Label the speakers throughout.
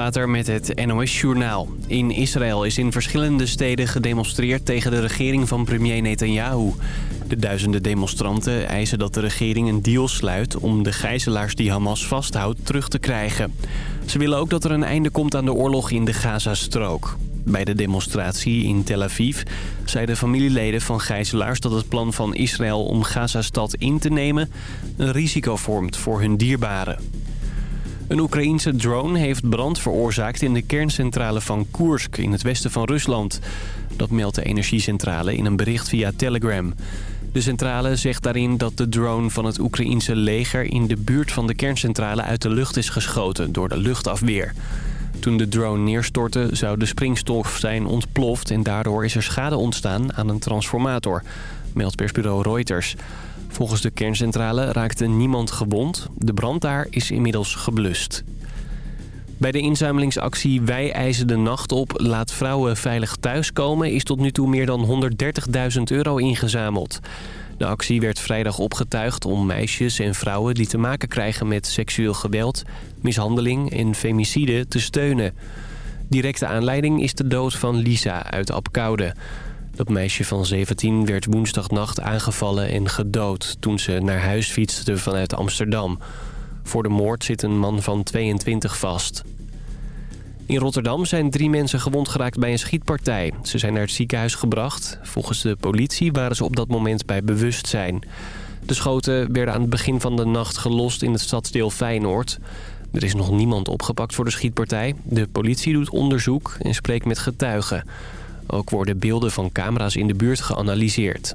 Speaker 1: Later met het NOS-journaal. In Israël is in verschillende steden gedemonstreerd tegen de regering van premier Netanyahu. De duizenden demonstranten eisen dat de regering een deal sluit... om de gijzelaars die Hamas vasthoudt terug te krijgen. Ze willen ook dat er een einde komt aan de oorlog in de Gazastrook. Bij de demonstratie in Tel Aviv zeiden familieleden van gijzelaars... dat het plan van Israël om Gazastad in te nemen... een risico vormt voor hun dierbaren. Een Oekraïense drone heeft brand veroorzaakt in de kerncentrale van Koersk in het westen van Rusland. Dat meldt de energiecentrale in een bericht via Telegram. De centrale zegt daarin dat de drone van het Oekraïense leger in de buurt van de kerncentrale uit de lucht is geschoten door de luchtafweer. Toen de drone neerstortte zou de springstof zijn ontploft en daardoor is er schade ontstaan aan een transformator, meldt persbureau Reuters. Volgens de kerncentrale raakte niemand gewond. De brand daar is inmiddels geblust. Bij de inzamelingsactie Wij eisen de nacht op, laat vrouwen veilig thuiskomen... is tot nu toe meer dan 130.000 euro ingezameld. De actie werd vrijdag opgetuigd om meisjes en vrouwen... die te maken krijgen met seksueel geweld, mishandeling en femicide te steunen. Directe aanleiding is de dood van Lisa uit Apkoude. Dat meisje van 17 werd woensdagnacht aangevallen en gedood... toen ze naar huis fietste vanuit Amsterdam. Voor de moord zit een man van 22 vast. In Rotterdam zijn drie mensen gewond geraakt bij een schietpartij. Ze zijn naar het ziekenhuis gebracht. Volgens de politie waren ze op dat moment bij bewustzijn. De schoten werden aan het begin van de nacht gelost in het stadsdeel Feyenoord. Er is nog niemand opgepakt voor de schietpartij. De politie doet onderzoek en spreekt met getuigen. Ook worden beelden van camera's in de buurt geanalyseerd.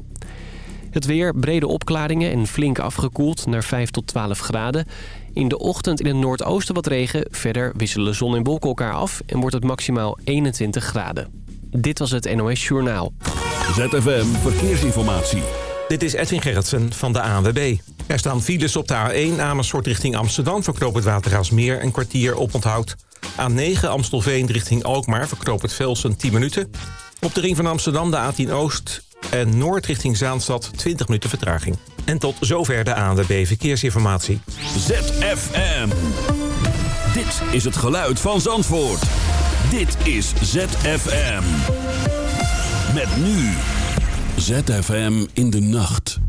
Speaker 1: Het weer, brede opklaringen en flink afgekoeld naar 5 tot 12 graden. In de ochtend in het noordoosten wat regen. Verder wisselen zon en wolken elkaar af en wordt het maximaal 21 graden. Dit was het NOS Journaal.
Speaker 2: ZFM Verkeersinformatie.
Speaker 3: Dit is Edwin Gerritsen van de ANWB. Er staan files op de A1 Amersfoort richting Amsterdam... voor knoop het Watergaasmeer een kwartier op onthoud. A9 Amstelveen richting Alkmaar verknoopt het Velsen 10 minuten. Op de ring van Amsterdam de A10 Oost en Noord richting Zaanstad 20 minuten vertraging. En tot zover de ANWB Verkeersinformatie.
Speaker 2: ZFM. Dit is het geluid van Zandvoort. Dit is ZFM. Met nu. ZFM in de nacht.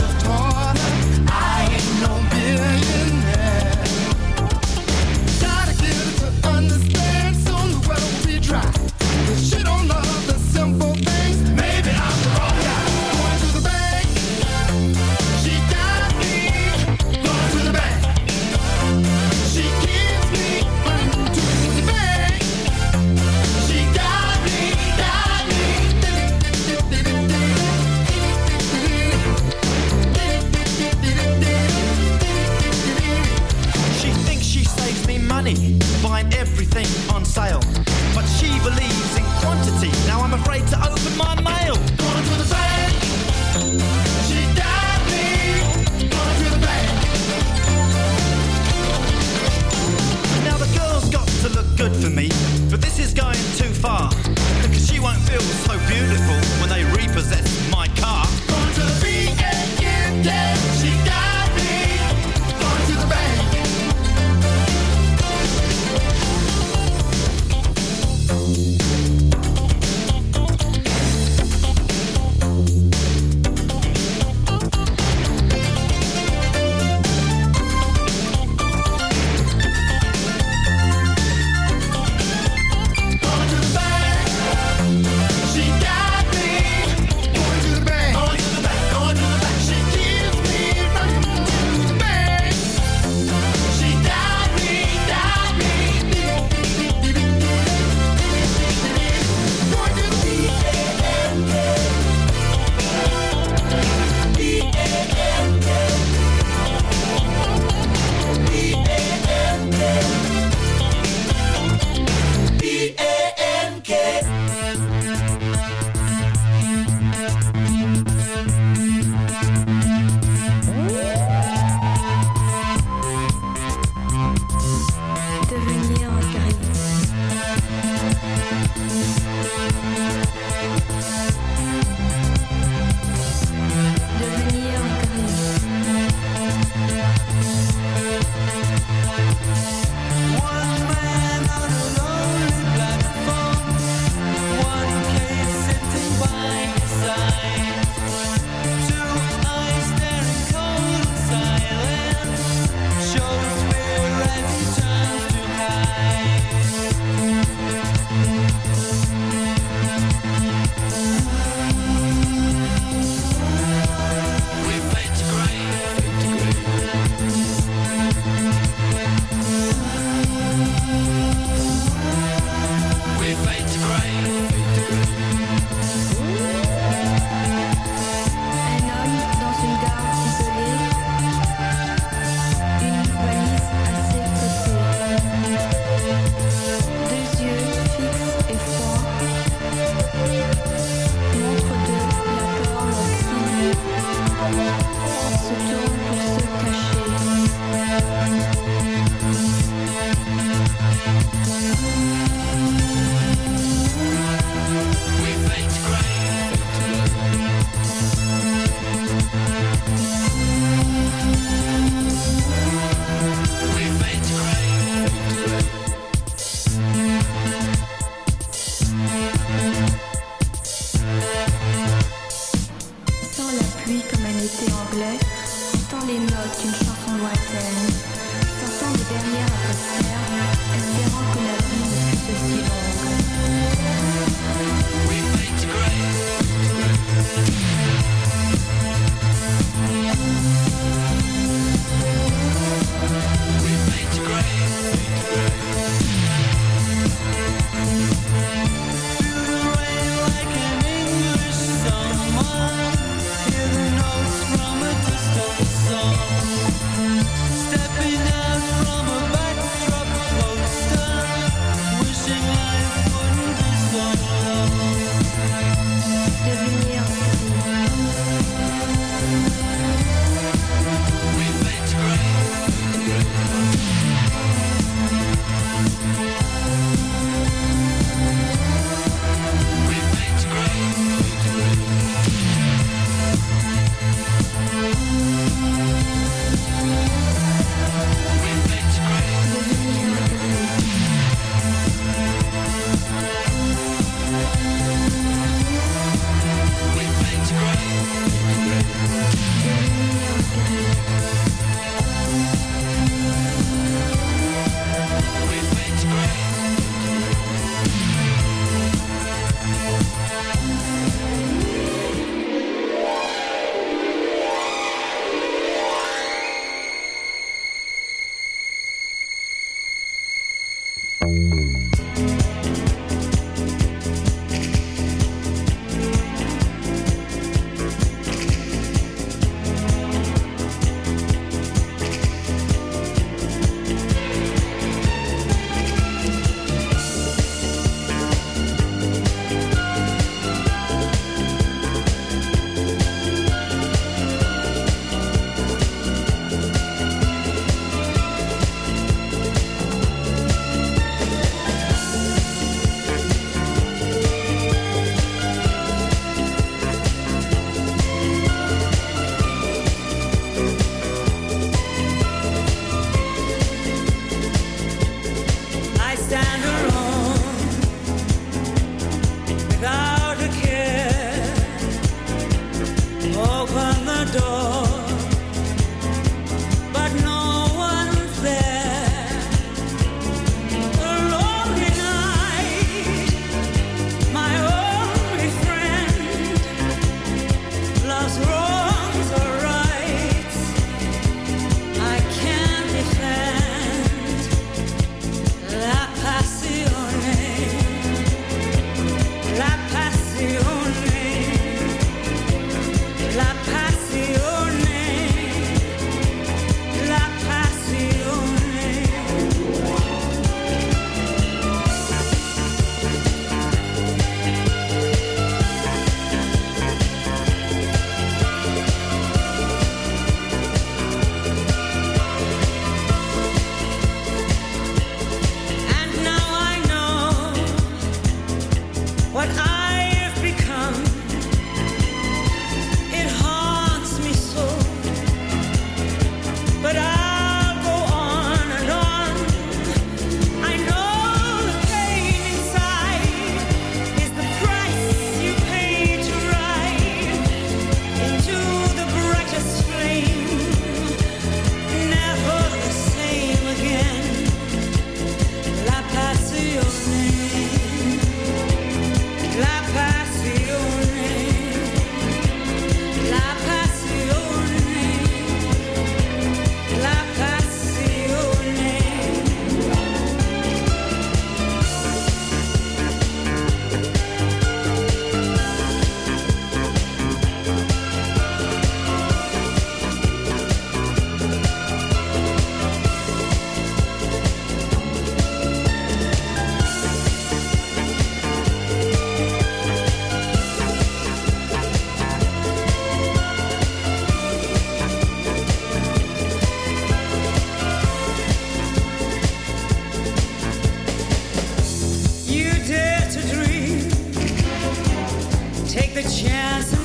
Speaker 4: take the
Speaker 5: chance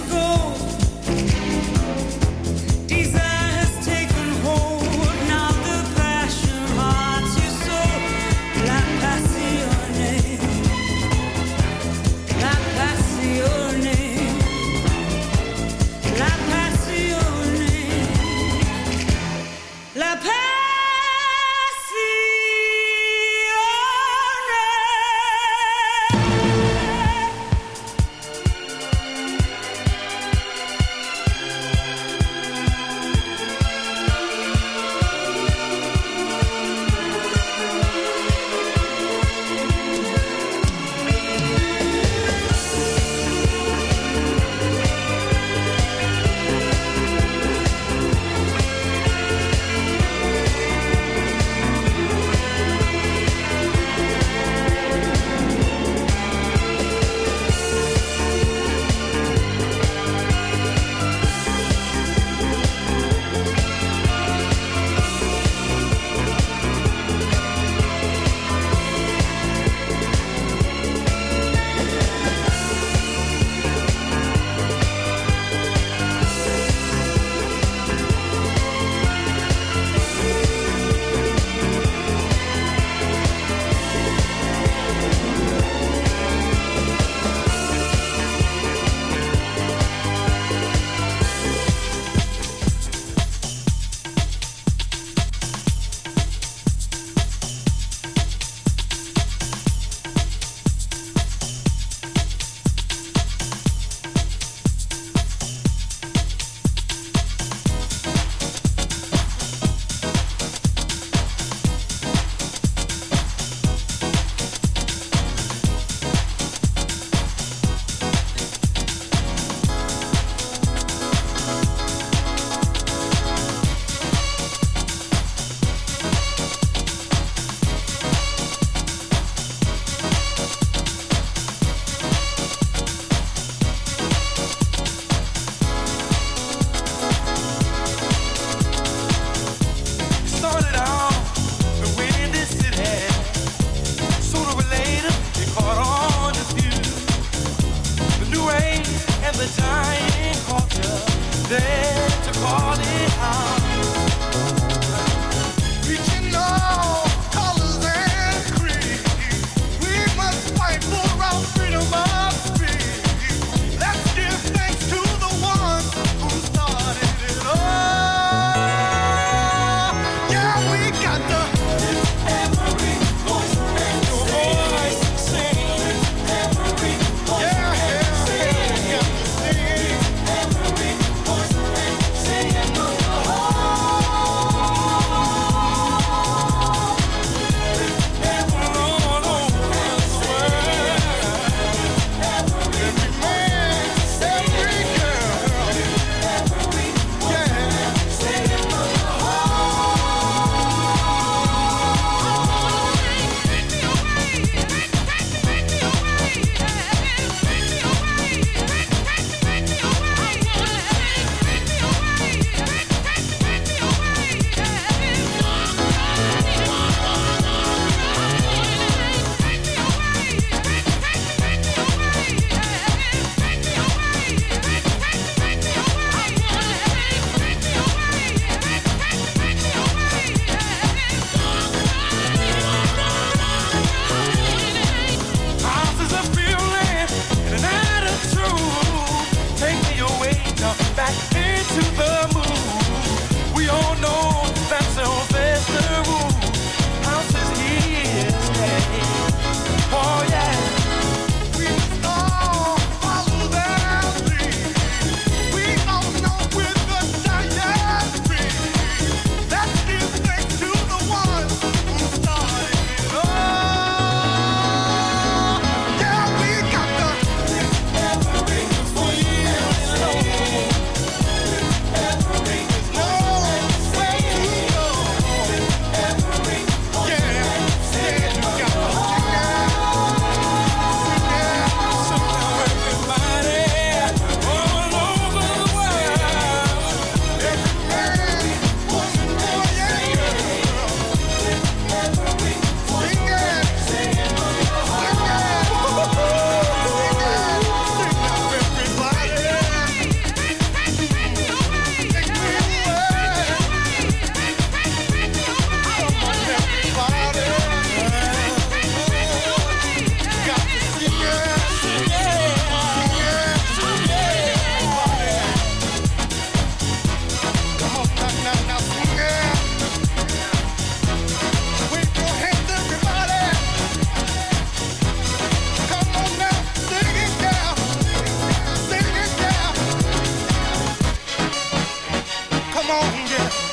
Speaker 5: on,
Speaker 6: yeah,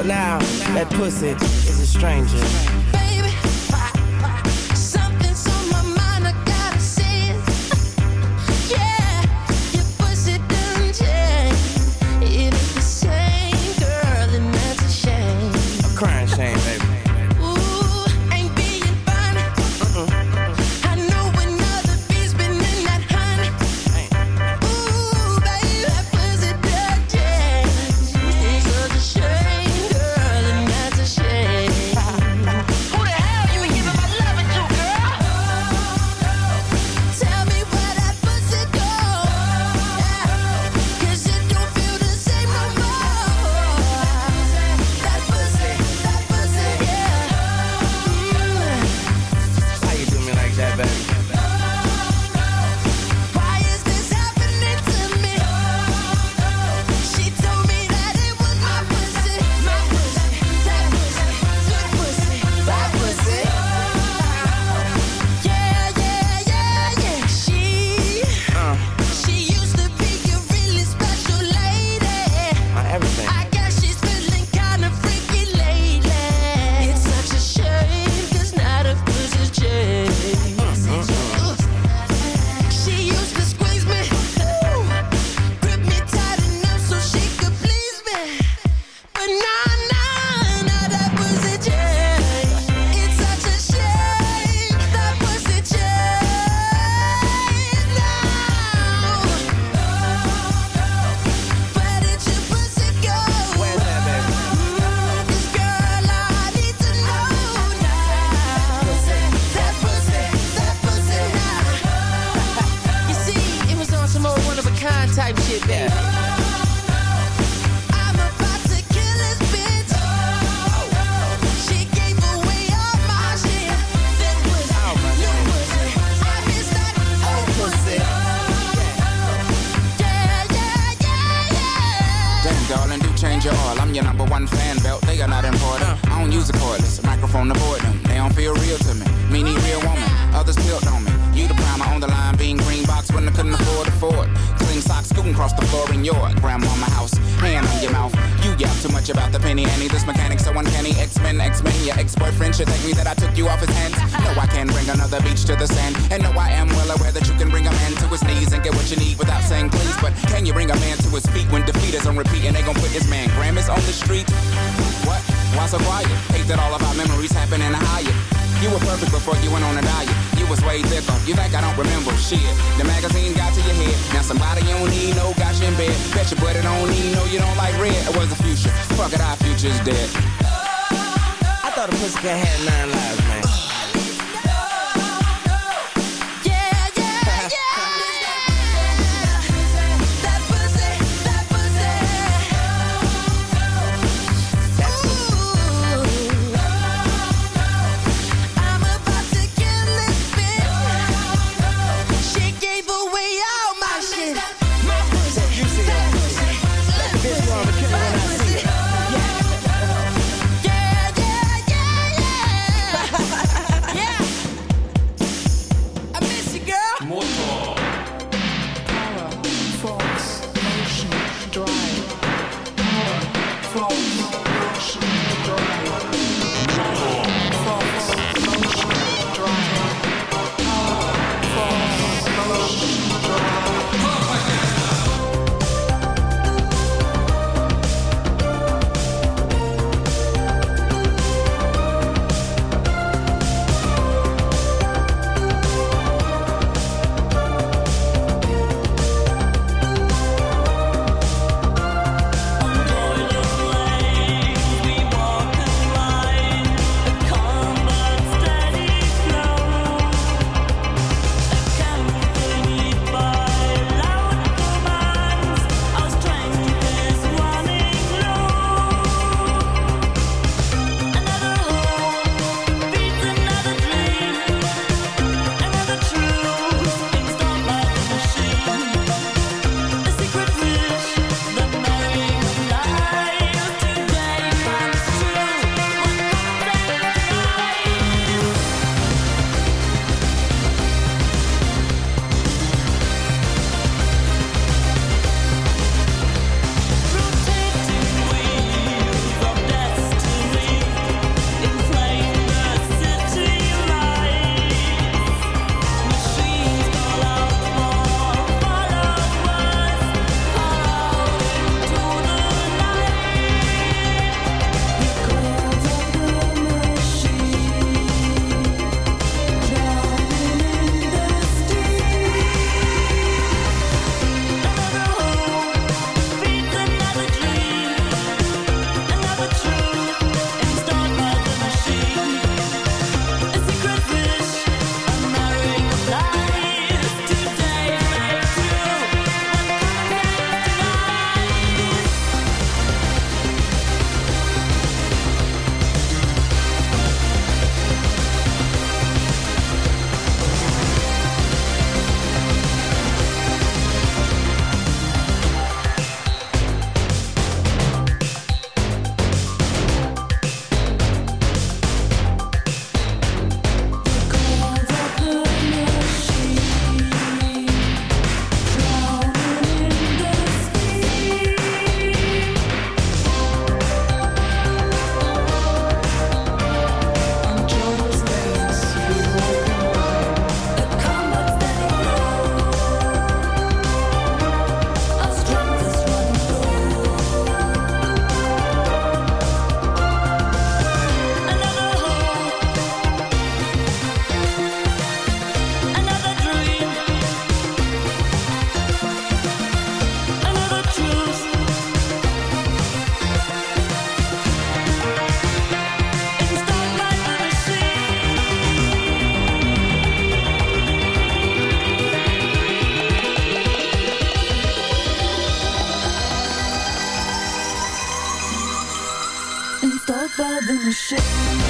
Speaker 7: but now that pussy is a stranger.
Speaker 8: shit.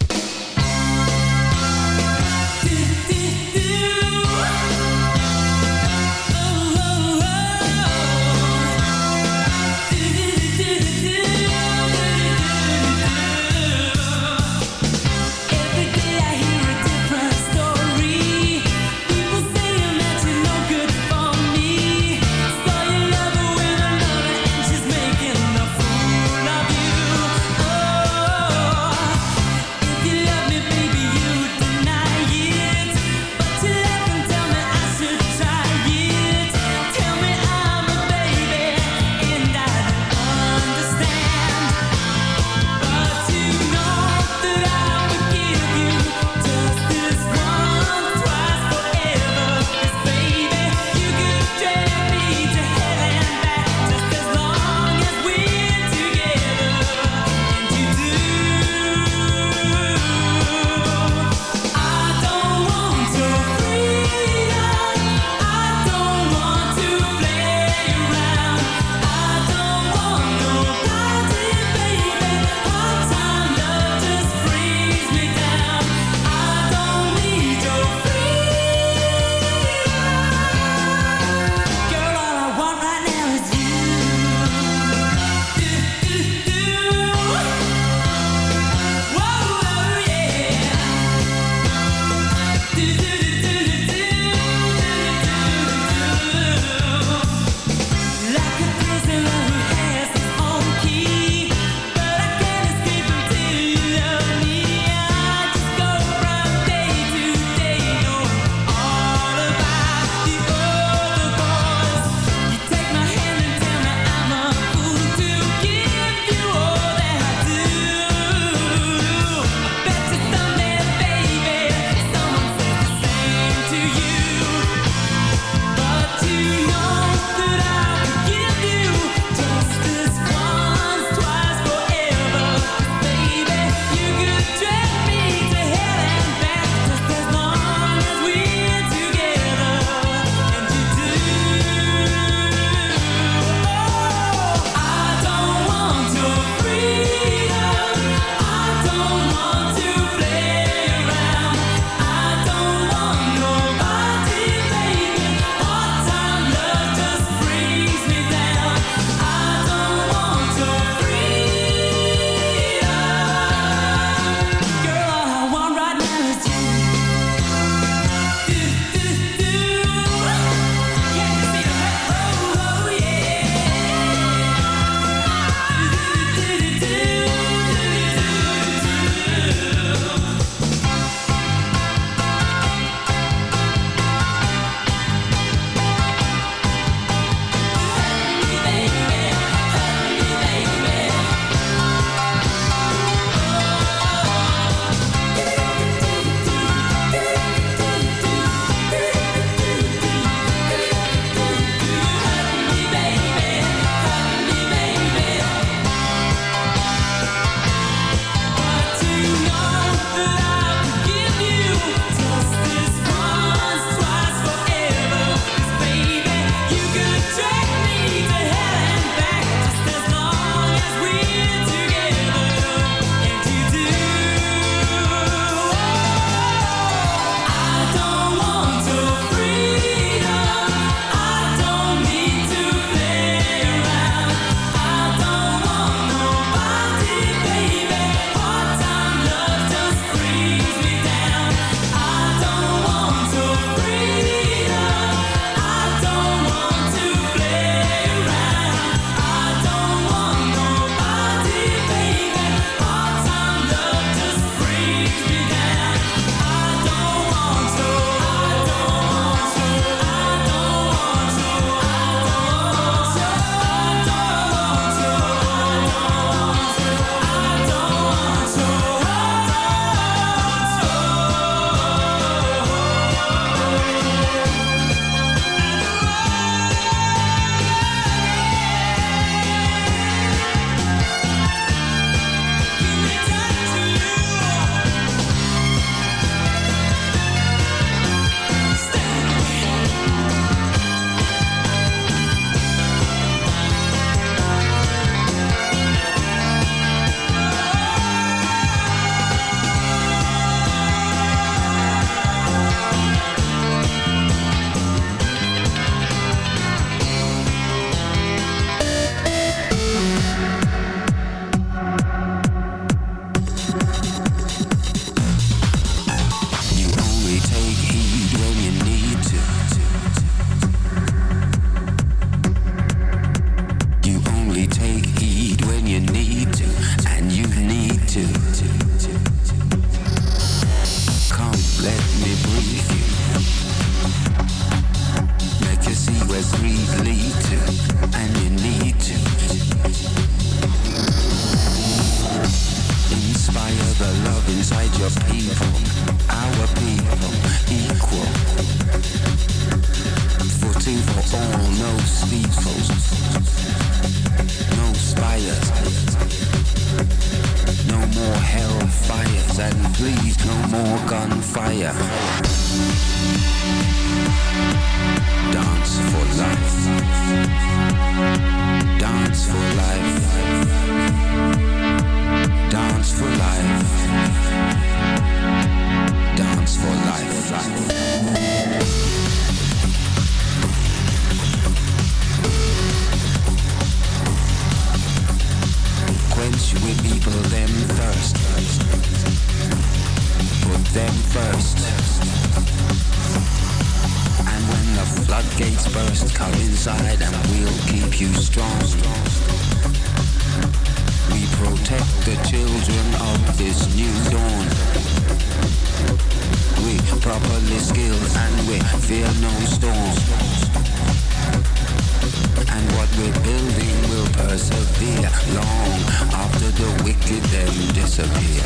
Speaker 9: after the wicked then disappear.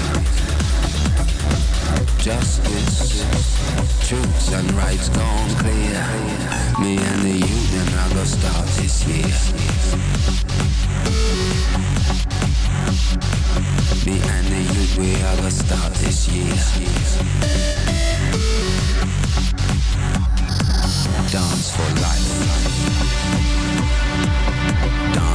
Speaker 9: Justice, truths and rights gone clear. Me and the union are gonna start this year. Me and the youth, we are gonna start this year. Dance for life.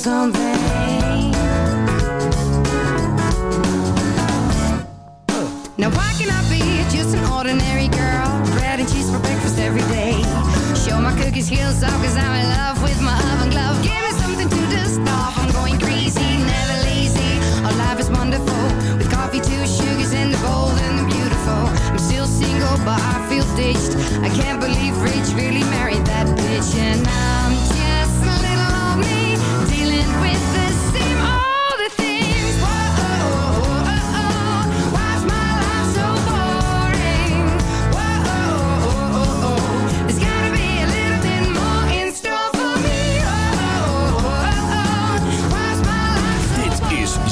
Speaker 10: Something. Now why can I be just an ordinary girl? Bread and cheese for breakfast every day. Show my cookie skills off cause I'm in love with my oven glove. Give me something to dust off. I'm going crazy, never lazy. Our life is wonderful. With coffee, two sugars, and the bold and the beautiful. I'm still single, but I feel ditched. I can't believe Rich really married that bitch. And I'm